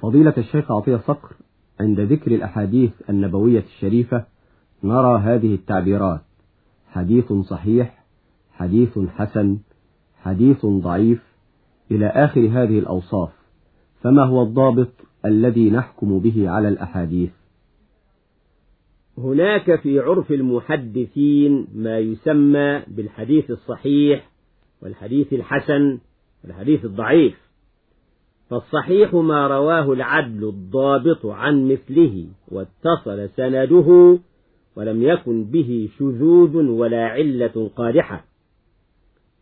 فضيلة الشيخ عطية صقر عند ذكر الأحاديث النبوية الشريفة نرى هذه التعبيرات حديث صحيح حديث حسن حديث ضعيف إلى آخر هذه الأوصاف فما هو الضابط الذي نحكم به على الأحاديث؟ هناك في عرف المحدثين ما يسمى بالحديث الصحيح والحديث الحسن والحديث الضعيف. فالصحيح ما رواه العدل الضابط عن مثله واتصل سنده ولم يكن به شذوذ ولا علة قادحة.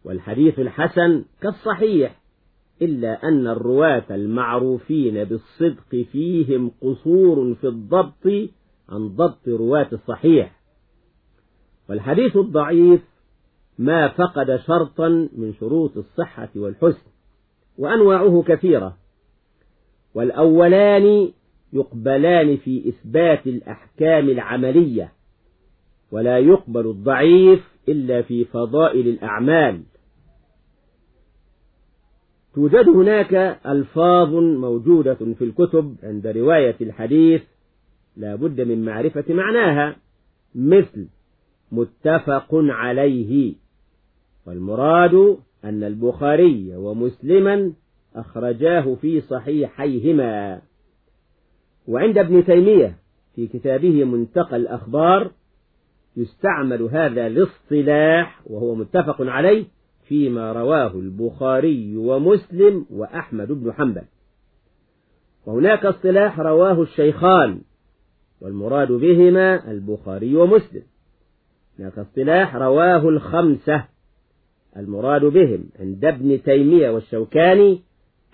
والحديث الحسن كالصحيح إلا أن الرواة المعروفين بالصدق فيهم قصور في الضبط عن ضبط رواة الصحيح. والحديث الضعيف ما فقد شرطا من شروط الصحة والحسن وأنواعه كثيرة. والأولان يقبلان في إثبات الأحكام العملية ولا يقبل الضعيف إلا في فضائل الأعمال. توجد هناك ألفاظ موجودة في الكتب عند رواية الحديث لا بد من معرفة معناها مثل متفق عليه والمراد أن البخاري ومسلما أخرجاه في صحيحيهما. وعند ابن تيمية في كتابه منتقى الأخبار يستعمل هذا الاصطلاح وهو متفق عليه فيما رواه البخاري ومسلم وأحمد بن حنبل. وهناك اصطلاح رواه الشيخان والمراد بهما البخاري ومسلم. هناك اصطلاح رواه الخمسة المراد بهم عند ابن تيمية والشوكاني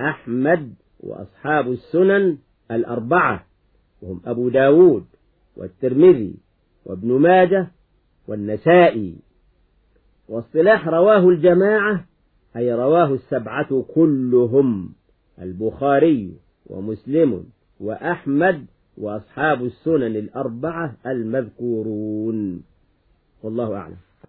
أحمد وأصحاب السنن الأربعة وهم أبو داود والترمذي وابن ماجه والنسائي. واصطلاح رواه الجماعة أي رواه السبعة كلهم البخاري ومسلم وأحمد وأصحاب السنن الأربعة المذكورون. والله أعلم.